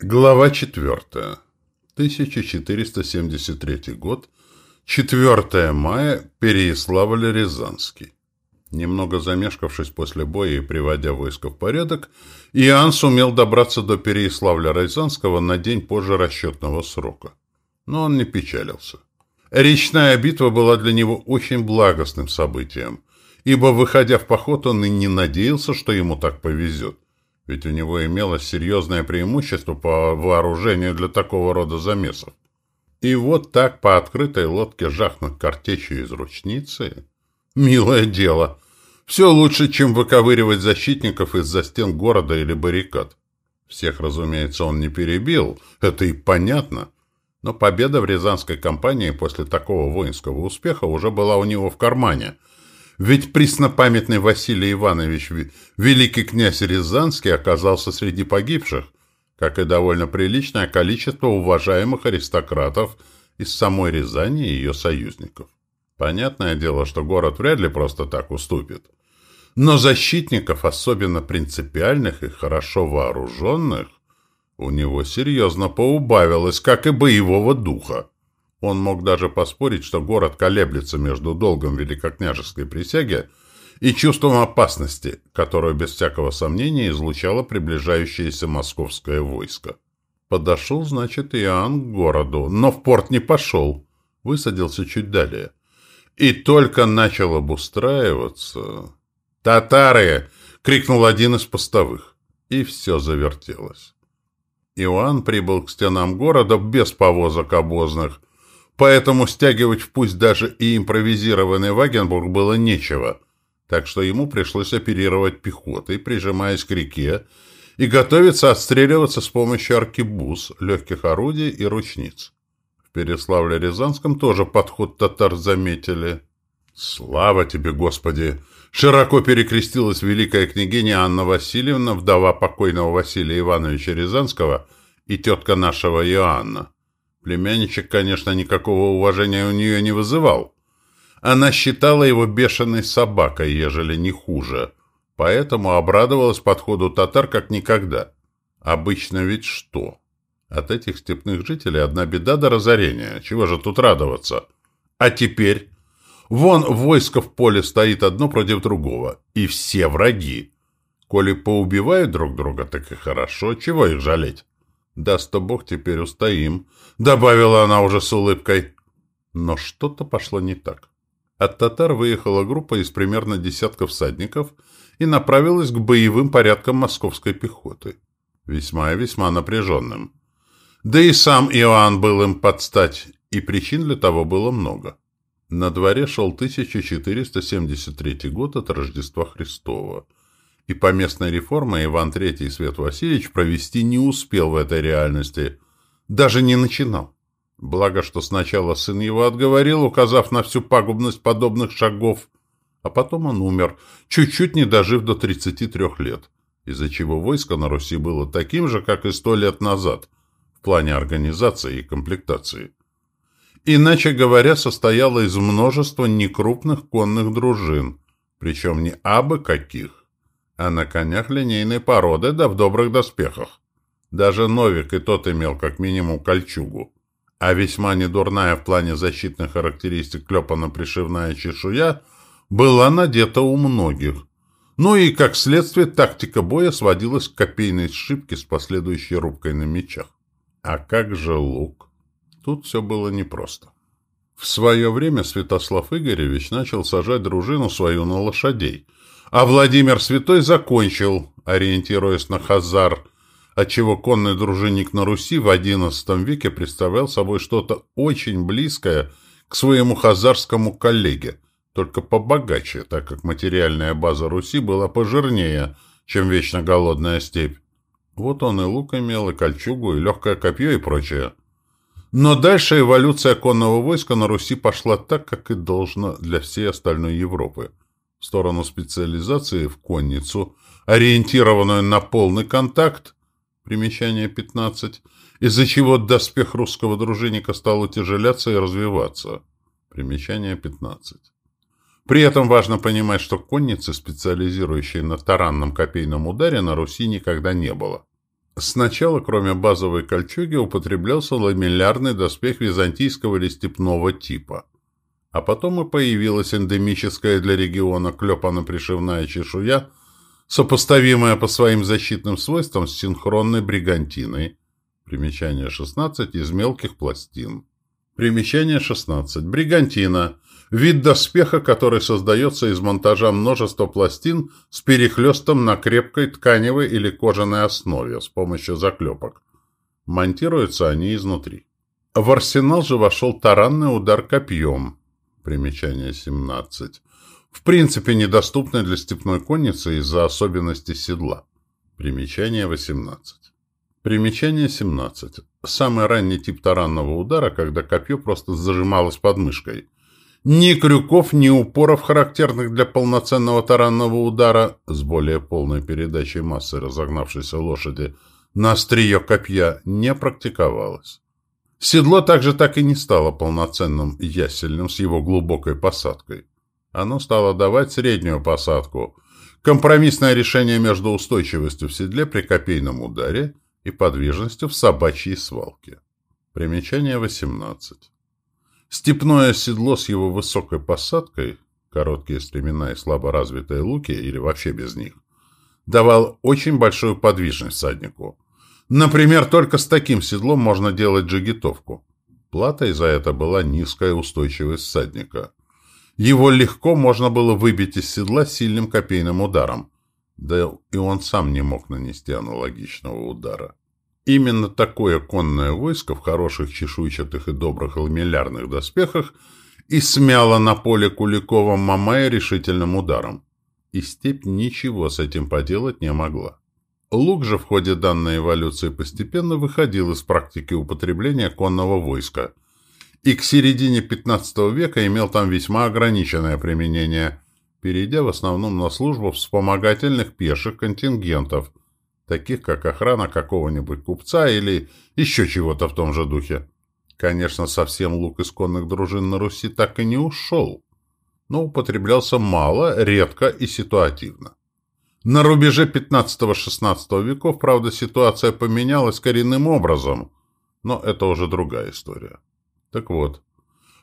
Глава 4. 1473 год. 4 мая. Переяславль-Рязанский. Немного замешкавшись после боя и приводя войско в порядок, Иоанн сумел добраться до Переяславля-Рязанского на день позже расчетного срока. Но он не печалился. Речная битва была для него очень благостным событием, ибо, выходя в поход, он и не надеялся, что ему так повезет ведь у него имелось серьезное преимущество по вооружению для такого рода замесов. И вот так по открытой лодке жахнуть картечью из ручницы? Милое дело. Все лучше, чем выковыривать защитников из-за стен города или баррикад. Всех, разумеется, он не перебил, это и понятно. Но победа в Рязанской кампании после такого воинского успеха уже была у него в кармане – ведь преснопамятный Василий Иванович, великий князь Рязанский, оказался среди погибших, как и довольно приличное количество уважаемых аристократов из самой Рязани и ее союзников. Понятное дело, что город вряд ли просто так уступит. Но защитников, особенно принципиальных и хорошо вооруженных, у него серьезно поубавилось, как и боевого духа. Он мог даже поспорить, что город колеблется между долгом великокняжеской присяги и чувством опасности, которую без всякого сомнения излучало приближающееся московское войско. Подошел, значит, Иоанн к городу, но в порт не пошел, высадился чуть далее. И только начал обустраиваться... «Татары!» — крикнул один из постовых. И все завертелось. Иоанн прибыл к стенам города без повозок обозных, Поэтому стягивать в пусть даже и импровизированный Вагенбург было нечего, так что ему пришлось оперировать пехотой, прижимаясь к реке, и готовиться отстреливаться с помощью аркебуз, легких орудий и ручниц. В Переславле-Рязанском тоже подход татар заметили. «Слава тебе, Господи!» Широко перекрестилась великая княгиня Анна Васильевна, вдова покойного Василия Ивановича Рязанского и тетка нашего Иоанна. Племянничек, конечно, никакого уважения у нее не вызывал. Она считала его бешеной собакой, ежели не хуже, поэтому обрадовалась подходу татар как никогда. Обычно ведь что? От этих степных жителей одна беда до разорения. Чего же тут радоваться? А теперь? Вон войско в поле стоит одно против другого, и все враги. Коли поубивают друг друга, так и хорошо, чего их жалеть? Даст-то Бог, теперь устоим, — добавила она уже с улыбкой. Но что-то пошло не так. От татар выехала группа из примерно десятка всадников и направилась к боевым порядкам московской пехоты. Весьма и весьма напряженным. Да и сам Иоанн был им подстать, и причин для того было много. На дворе шел 1473 год от Рождества Христова — и по местной реформе Иван III Свет Васильевич провести не успел в этой реальности. Даже не начинал. Благо, что сначала сын его отговорил, указав на всю пагубность подобных шагов, а потом он умер, чуть-чуть не дожив до 33 лет, из-за чего войско на Руси было таким же, как и сто лет назад, в плане организации и комплектации. Иначе говоря, состояло из множества некрупных конных дружин, причем не абы каких, а на конях линейной породы, да в добрых доспехах. Даже Новик и тот имел как минимум кольчугу. А весьма недурная в плане защитных характеристик клепано-пришивная чешуя была надета у многих. Ну и, как следствие, тактика боя сводилась к копейной сшибке с последующей рубкой на мечах. А как же лук? Тут все было непросто. В свое время Святослав Игоревич начал сажать дружину свою на лошадей – а Владимир Святой закончил, ориентируясь на Хазар, отчего конный дружинник на Руси в XI веке представлял собой что-то очень близкое к своему хазарскому коллеге, только побогаче, так как материальная база Руси была пожирнее, чем вечно голодная степь. Вот он и лук имел, и кольчугу, и легкое копье, и прочее. Но дальше эволюция конного войска на Руси пошла так, как и должно для всей остальной Европы в сторону специализации в конницу, ориентированную на полный контакт, примечание 15, из-за чего доспех русского дружинника стал утяжеляться и развиваться, примечание 15. При этом важно понимать, что конницы, специализирующей на таранном копейном ударе, на Руси никогда не было. Сначала, кроме базовой кольчуги, употреблялся ламеллярный доспех византийского или степного типа. А потом и появилась эндемическая для региона клепано-пришивная чешуя, сопоставимая по своим защитным свойствам с синхронной бригантиной. Примечание 16 из мелких пластин. Примечание 16. Бригантина – Вид доспеха, который создается из монтажа множества пластин с перехлестом на крепкой тканевой или кожаной основе с помощью заклепок. Монтируются они изнутри. В арсенал же вошел таранный удар копьем. Примечание 17. В принципе, недоступный для степной конницы из-за особенностей седла. Примечание 18. Примечание 17. Самый ранний тип таранного удара, когда копье просто зажималось под мышкой – ни крюков, ни упоров, характерных для полноценного таранного удара, с более полной передачей массы разогнавшейся лошади, на острие копья не практиковалось. Седло также так и не стало полноценным ясельным с его глубокой посадкой. Оно стало давать среднюю посадку, компромиссное решение между устойчивостью в седле при копейном ударе и подвижностью в собачьей свалке. Примечание 18. Степное седло с его высокой посадкой, короткие стремена и слабо развитые луки, или вообще без них, давал очень большую подвижность всаднику. Например, только с таким седлом можно делать джигитовку. Платой за это была низкая устойчивость всадника. Его легко можно было выбить из седла сильным копейным ударом. Да и он сам не мог нанести аналогичного удара. Именно такое конное войско в хороших чешуйчатых и добрых ламеллярных доспехах и смяло на поле Куликова Мамая решительным ударом. И степь ничего с этим поделать не могла. Лук же в ходе данной эволюции постепенно выходил из практики употребления конного войска, и к середине XV века имел там весьма ограниченное применение, перейдя в основном на службу вспомогательных пеших контингентов, таких как охрана какого-нибудь купца или еще чего-то в том же духе. Конечно, совсем лук исконных дружин на Руси так и не ушел, но употреблялся мало, редко и ситуативно. На рубеже 15-16 веков, правда, ситуация поменялась коренным образом, но это уже другая история. Так вот,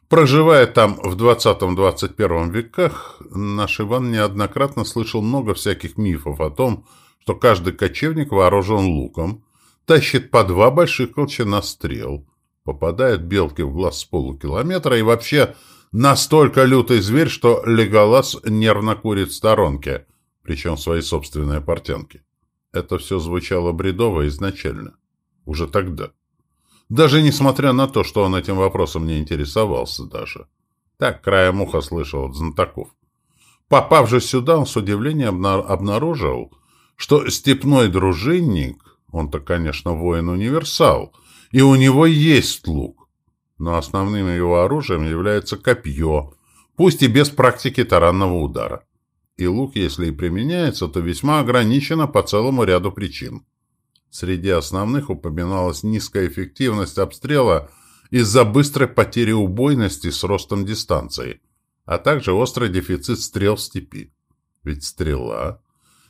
проживая там в 20-21 веках, наш Иван неоднократно слышал много всяких мифов о том, что каждый кочевник вооружен луком, тащит по два больших колчана стрел, попадает белке в глаз с полукилометра и вообще настолько лютый зверь, что Леголас нервно курит в сторонке, причем свои собственные портянки. Это все звучало бредово изначально, уже тогда. Даже несмотря на то, что он этим вопросом не интересовался даже. Так краем уха слышал от знатоков. Попав же сюда, он с удивлением обнаружил, что степной дружинник, он-то, конечно, воин-универсал, и у него есть лук, но основным его оружием является копье, пусть и без практики таранного удара. И лук, если и применяется, то весьма ограничено по целому ряду причин. Среди основных упоминалась низкая эффективность обстрела из-за быстрой потери убойности с ростом дистанции, а также острый дефицит стрел в степи. Ведь стрела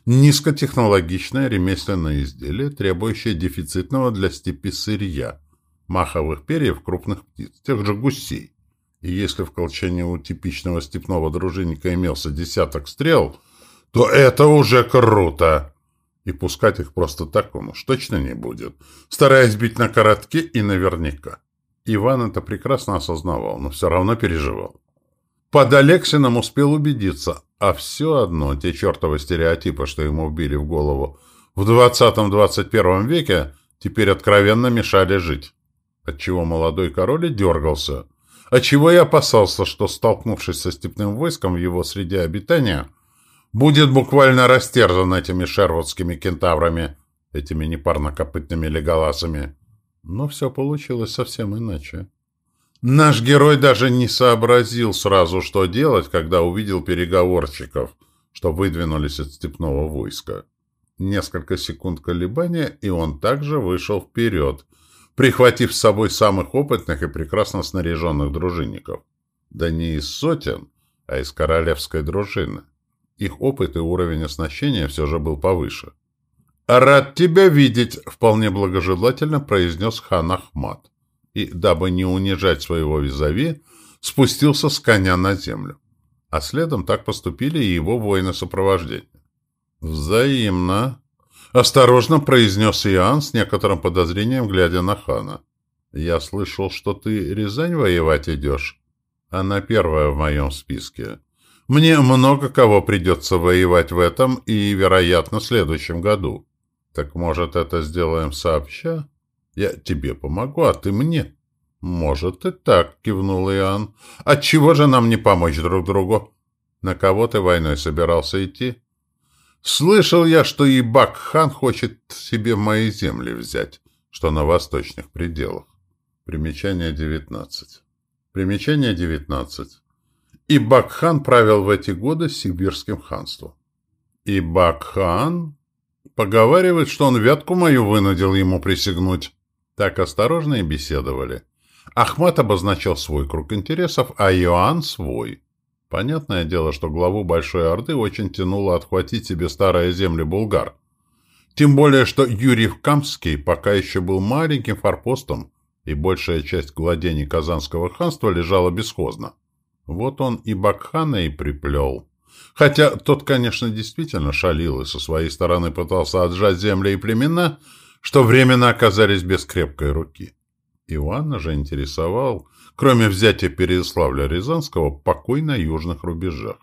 Низкотехнологичное ремесленное изделие, требующее дефицитного для степи сырья, маховых перьев крупных птиц, тех же гусей. И если в колчане у типичного степного дружинника имелся десяток стрел, то это уже круто! И пускать их просто так он уж точно не будет, стараясь бить на коротке и наверняка. Иван это прекрасно осознавал, но все равно переживал. Под Алексином успел убедиться, а все одно те чертовы стереотипы, что ему вбили в голову в 20-21 веке, теперь откровенно мешали жить. Отчего молодой король и дергался. Отчего и опасался, что, столкнувшись со степным войском в его среде обитания, будет буквально растерзан этими шервудскими кентаврами, этими непарнокопытными леголасами. Но все получилось совсем иначе. Наш герой даже не сообразил сразу, что делать, когда увидел переговорщиков, что выдвинулись от степного войска. Несколько секунд колебания, и он также вышел вперед, прихватив с собой самых опытных и прекрасно снаряженных дружинников. Да не из сотен, а из королевской дружины. Их опыт и уровень оснащения все же был повыше. «Рад тебя видеть», — вполне благожелательно произнес хан Ахмат. И, дабы не унижать своего визави, спустился с коня на землю. А следом так поступили и его воины сопровождения. «Взаимно», — осторожно произнес Иоанн с некоторым подозрением, глядя на хана. «Я слышал, что ты Рязань воевать идешь. Она первая в моем списке. Мне много кого придется воевать в этом и, вероятно, следующем году. Так, может, это сделаем сообща? Я тебе помогу, а ты мне». «Может и так», — кивнул Иоанн. «Отчего же нам не помочь друг другу? На кого ты войной собирался идти?» «Слышал я, что и Бак-хан хочет себе мои земли взять, что на восточных пределах». Примечание 19. Примечание 19. И Бак-хан правил в эти годы сибирским ханством. И Бак-хан поговаривает, что он вятку мою вынудил ему присягнуть. Так осторожно и беседовали. Ахмат обозначал свой круг интересов, а Иоанн — свой. Понятное дело, что главу Большой Орды очень тянуло отхватить себе старые земли булгар. Тем более, что Юрий Камский пока еще был маленьким форпостом, и большая часть владений Казанского ханства лежала бесхозно. Вот он и Бакхана и приплел. Хотя тот, конечно, действительно шалил и со своей стороны пытался отжать земли и племена, что временно оказались без крепкой руки. Иоанна же интересовал, кроме взятия Переяславля-Рязанского, покой на южных рубежах.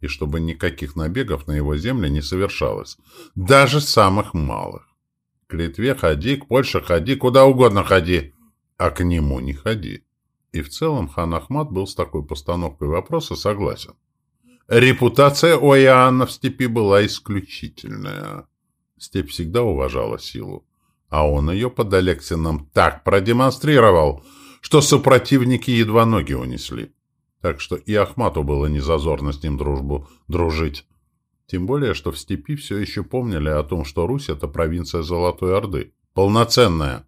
И чтобы никаких набегов на его земли не совершалось, даже самых малых. К Литве ходи, к Польше ходи, куда угодно ходи, а к нему не ходи. И в целом хан Ахмат был с такой постановкой вопроса согласен. Репутация у Иоанна в степи была исключительная. Степь всегда уважала силу а он ее под Алексином так продемонстрировал, что сопротивники едва ноги унесли. Так что и Ахмату было незазорно с ним дружбу дружить. Тем более, что в степи все еще помнили о том, что Русь — это провинция Золотой Орды. Полноценная.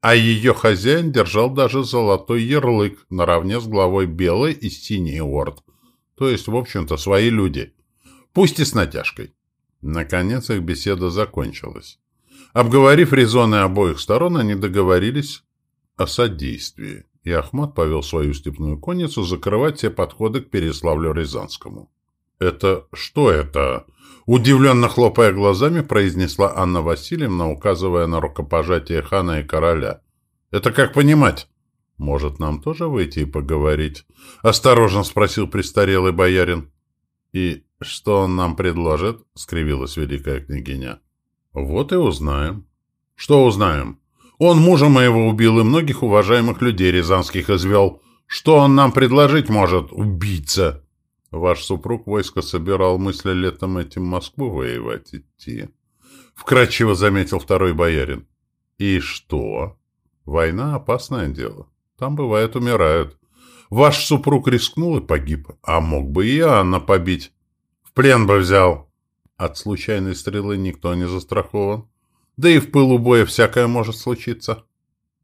А ее хозяин держал даже золотой ярлык наравне с главой Белой и Синей Орд. То есть, в общем-то, свои люди. Пусть и с натяжкой. Наконец их беседа закончилась. Обговорив резоны обоих сторон, они договорились о содействии, и Ахмат повел свою степную конницу закрывать все подходы к Переславлю-Рязанскому. «Это что это?» Удивленно хлопая глазами, произнесла Анна Васильевна, указывая на рукопожатие хана и короля. «Это как понимать?» «Может, нам тоже выйти и поговорить?» — осторожно спросил престарелый боярин. «И что он нам предложит?» — скривилась великая княгиня. Вот и узнаем. Что узнаем? Он мужа моего убил и многих уважаемых людей рязанских извел. Что он нам предложить может, убийца? Ваш супруг войско собирал мысли летом этим Москву воевать идти. Вкратчиво заметил второй боярин. И что? Война — опасное дело. Там, бывает, умирают. Ваш супруг рискнул и погиб, а мог бы и Анна побить. В плен бы взял. От случайной стрелы никто не застрахован. Да и в пылу боя всякое может случиться.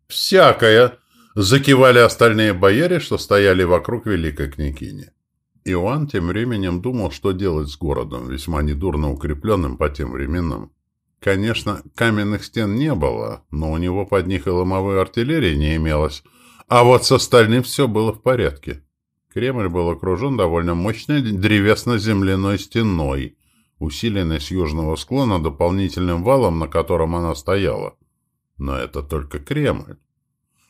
«Всякое!» — закивали остальные бояре, что стояли вокруг великой княгини. Иоанн тем временем думал, что делать с городом, весьма недурно укрепленным по тем временам. Конечно, каменных стен не было, но у него под них и ломовой артиллерии не имелось, а вот с остальным все было в порядке. Кремль был окружен довольно мощной древесно-земляной стеной, усиленной с южного склона дополнительным валом, на котором она стояла. Но это только Кремль.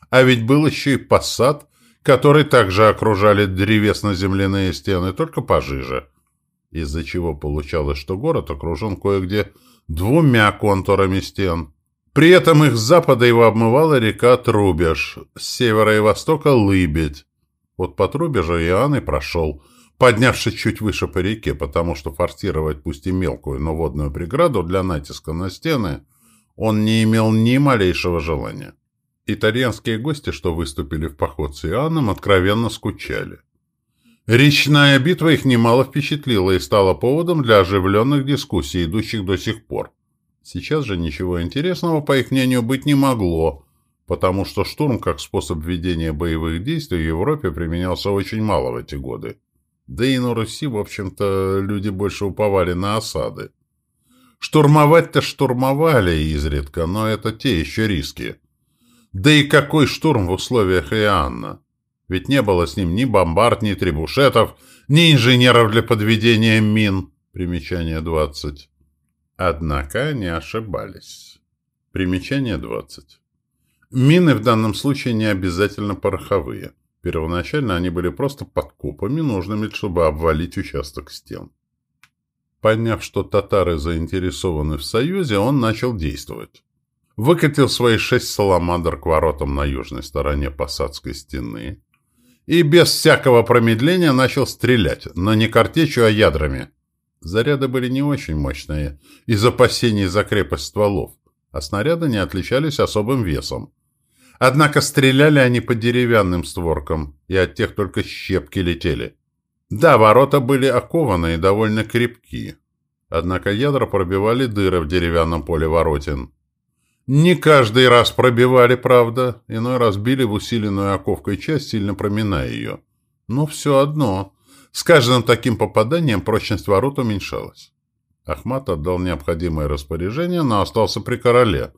А ведь был еще и посад, который также окружали древесно-земляные стены, только пожиже. Из-за чего получалось, что город окружен кое-где двумя контурами стен. При этом их с запада его обмывала река Трубеж, с севера и востока — Лыбедь. Вот по Трубежу Иоанн и прошел — поднявшись чуть выше по реке, потому что форсировать пусть и мелкую, но водную преграду для натиска на стены он не имел ни малейшего желания. Итальянские гости, что выступили в поход с Иоанном, откровенно скучали. Речная битва их немало впечатлила и стала поводом для оживленных дискуссий, идущих до сих пор. Сейчас же ничего интересного, по их мнению, быть не могло, потому что штурм как способ ведения боевых действий в Европе применялся очень мало в эти годы. Да и на Руси, в общем-то, люди больше уповали на осады. Штурмовать-то штурмовали изредка, но это те еще риски. Да и какой штурм в условиях Иоанна? Ведь не было с ним ни бомбард, ни требушетов, ни инженеров для подведения мин. Примечание 20. Однако они ошибались. Примечание 20. Мины в данном случае не обязательно пороховые. Первоначально они были просто подкопами, нужными, чтобы обвалить участок стен. Поняв, что татары заинтересованы в союзе, он начал действовать. Выкатил свои шесть саламандр к воротам на южной стороне посадской стены и без всякого промедления начал стрелять, но не картечью, а ядрами. Заряды были не очень мощные, из опасений за крепость стволов, а снаряды не отличались особым весом. Однако стреляли они по деревянным створкам, и от тех только щепки летели. Да, ворота были окованы и довольно крепки. Однако ядра пробивали дыры в деревянном поле воротин. Не каждый раз пробивали, правда, иной раз били в усиленную оковкой часть, сильно проминая ее. Но все одно. С каждым таким попаданием прочность ворот уменьшалась. Ахмат отдал необходимое распоряжение, но остался при короле.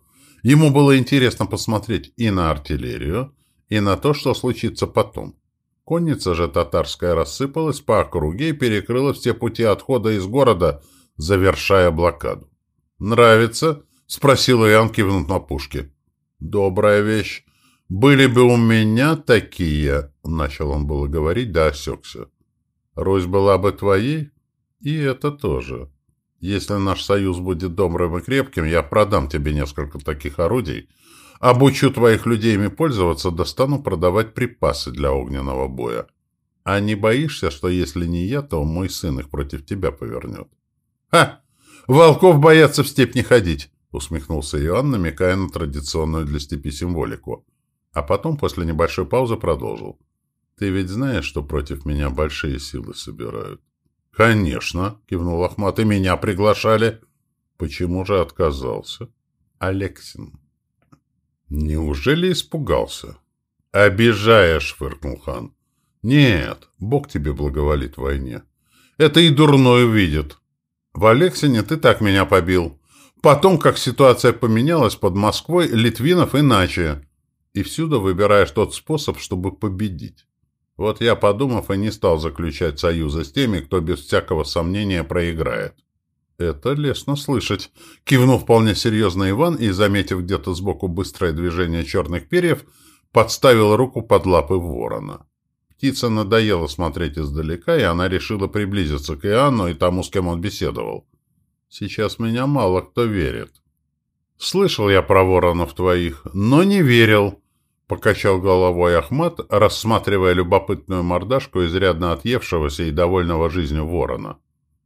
Ему было интересно посмотреть и на артиллерию, и на то, что случится потом. Конница же татарская рассыпалась по округе и перекрыла все пути отхода из города, завершая блокаду. «Нравится?» — спросил Иоанн, кивнув на пушки. «Добрая вещь. Были бы у меня такие...» — начал он было говорить, да осекся. «Русь была бы твоей?» «И это тоже. Если наш союз будет добрым и крепким, я продам тебе несколько таких орудий, Обучу твоих людей ими пользоваться, достану продавать припасы для огненного боя. А не боишься, что если не я, то мой сын их против тебя повернет? — Ха! Волков боятся в степь не ходить! — усмехнулся Иоанн, намекая на традиционную для степи символику. А потом, после небольшой паузы, продолжил. — Ты ведь знаешь, что против меня большие силы собирают? — Конечно, — кивнул Ахмат, — и меня приглашали. — Почему же отказался? — Алексин. Неужели испугался? «Обижаешь», — фыркнул хан. «Нет, Бог тебе благоволит в войне. Это и дурной увидит. В Алексине ты так меня побил. Потом, как ситуация поменялась под Москвой, Литвинов иначе. И всюду выбираешь тот способ, чтобы победить. Вот я, подумав, и не стал заключать союза с теми, кто без всякого сомнения проиграет. «Это лестно слышать», — кивнул вполне серьезно Иван и, заметив где-то сбоку быстрое движение черных перьев, подставил руку под лапы ворона. Птица надоело смотреть издалека, и она решила приблизиться к Иоанну и тому, с кем он беседовал. «Сейчас меня мало кто верит». «Слышал я про воронов твоих, но не верил», — покачал головой Ахмат, рассматривая любопытную мордашку изрядно отъевшегося и довольного жизнью ворона.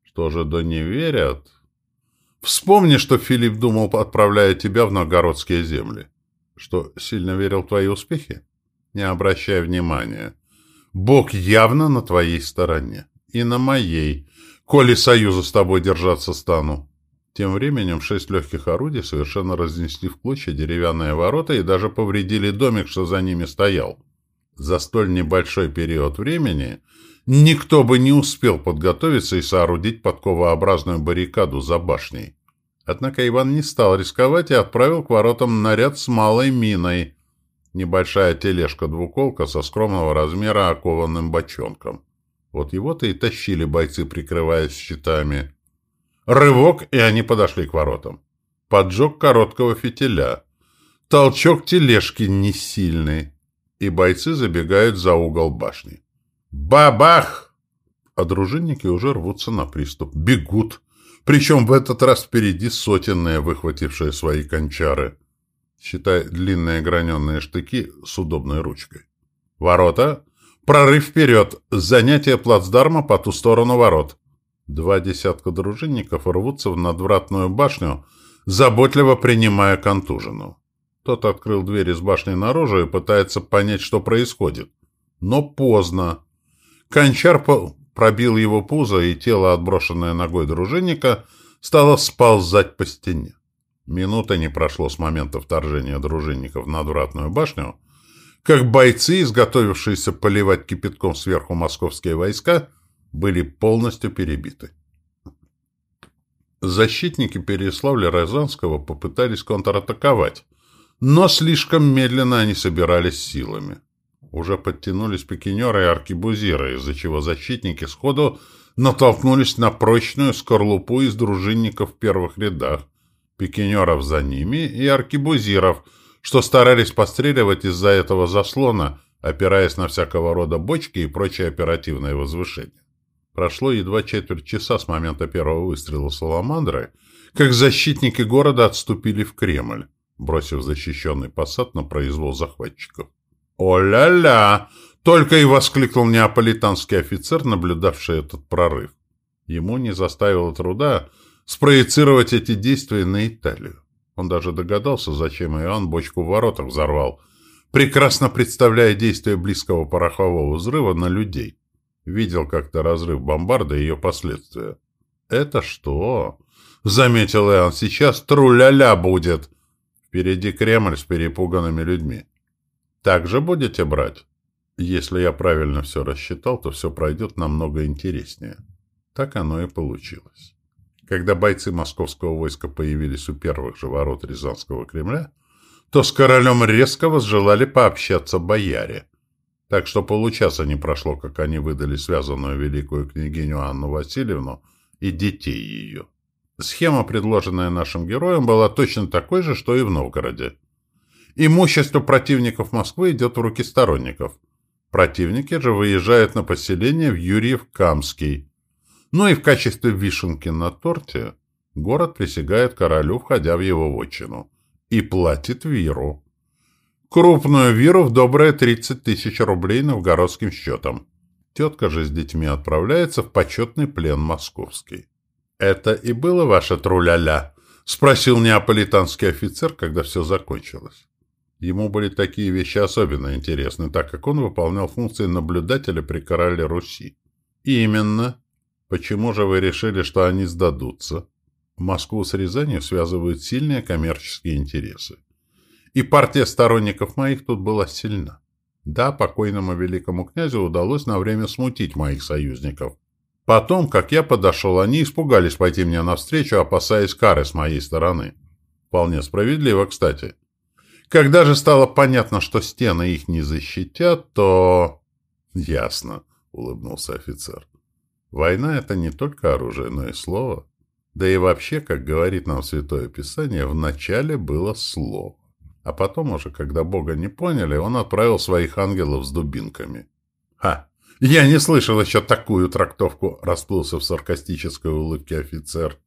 Что же да не верят? Вспомни, что Филипп думал, отправляя тебя в новгородские земли. Что, сильно верил в твои успехи? Не обращай внимания. Бог явно на твоей стороне. И на моей, коли союза с тобой держаться стану. Тем временем шесть легких орудий совершенно разнесли в клочья деревянные ворота и даже повредили домик, что за ними стоял. За столь небольшой период времени никто бы не успел подготовиться и соорудить подковообразную баррикаду за башней. Однако Иван не стал рисковать и отправил к воротам наряд с малой миной. Небольшая тележка-двуколка со скромного размера окованным бочонком. Вот его-то и тащили бойцы, прикрываясь щитами. Рывок, и они подошли к воротам. Поджог короткого фитиля. Толчок тележки не сильный. И бойцы забегают за угол башни. Бабах! А дружинники уже рвутся на приступ. Бегут. Причем в этот раз впереди сотенные, выхватившие свои кончары. Считай, длинные граненые штыки с удобной ручкой. Ворота. Прорыв вперед. Занятие плацдарма по ту сторону ворот. Два десятка дружинников рвутся в надвратную башню, заботливо принимая контужину. Тот открыл дверь из башни наружу и пытается понять, что происходит. Но поздно. Кончар пробил его пузо, и тело, отброшенное ногой дружинника, стало сползать по стене. Минута не прошло с момента вторжения дружинников в надвратную башню, как бойцы, изготовившиеся поливать кипятком сверху московские войска, были полностью перебиты. Защитники Переяславля-Рязанского попытались контратаковать, но слишком медленно они собирались силами. Уже подтянулись пикинеры и аркибузиры, из-за чего защитники сходу натолкнулись на прочную скорлупу из дружинников в первых рядах, пикинеров за ними и аркибузиров, что старались постреливать из-за этого заслона, опираясь на всякого рода бочки и прочие оперативные возвышения. Прошло едва четверть часа с момента первого выстрела Саламандры, как защитники города отступили в Кремль, бросив защищенный посад на произвол захватчиков. «О-ля-ля!» — только и воскликнул неаполитанский офицер, наблюдавший этот прорыв. Ему не заставило труда спроецировать эти действия на Италию. Он даже догадался, зачем Иоанн бочку в воротах взорвал, прекрасно представляя действия близкого порохового взрыва на людей. Видел как-то разрыв бомбарды и ее последствия. «Это что?» — заметил Иоанн. «Сейчас тру-ля-ля будет!» Впереди Кремль с перепуганными людьми. «Так же будете брать?» «Если я правильно все рассчитал, то все пройдет намного интереснее». Так оно и получилось. Когда бойцы московского войска появились у первых же ворот Рязанского Кремля, то с королем резко возжелали пообщаться бояре. Так что получаса не прошло, как они выдали связанную великую княгиню Анну Васильевну и детей ее. Схема, предложенная нашим героям, была точно такой же, что и в Новгороде. Имущество противников Москвы идет в руки сторонников. Противники же выезжают на поселение в Юрьев-Камский. Ну и в качестве вишенки на торте город присягает королю, входя в его вотчину, и платит виру. Крупную виру в добрые 30 тысяч рублей новгородским счетом. Тетка же с детьми отправляется в почетный плен московский. «Это и было ваше труля-ля?» — спросил неаполитанский офицер, когда все закончилось. Ему были такие вещи особенно интересны, так как он выполнял функции наблюдателя при короле Руси. «Именно. Почему же вы решили, что они сдадутся?» Москву с Рязанью связывают сильные коммерческие интересы. И партия сторонников моих тут была сильна. Да, покойному великому князю удалось на время смутить моих союзников. Потом, как я подошел, они испугались пойти мне навстречу, опасаясь кары с моей стороны. Вполне справедливо, кстати. Когда же стало понятно, что стены их не защитят, то... Ясно, улыбнулся офицер. Война — это не только оружие, но и слово. Да и вообще, как говорит нам Святое Писание, в начале было слово. А потом уже, когда Бога не поняли, он отправил своих ангелов с дубинками. «Ха! Я не слышал еще такую трактовку!» — расплылся в саркастической улыбке офицер.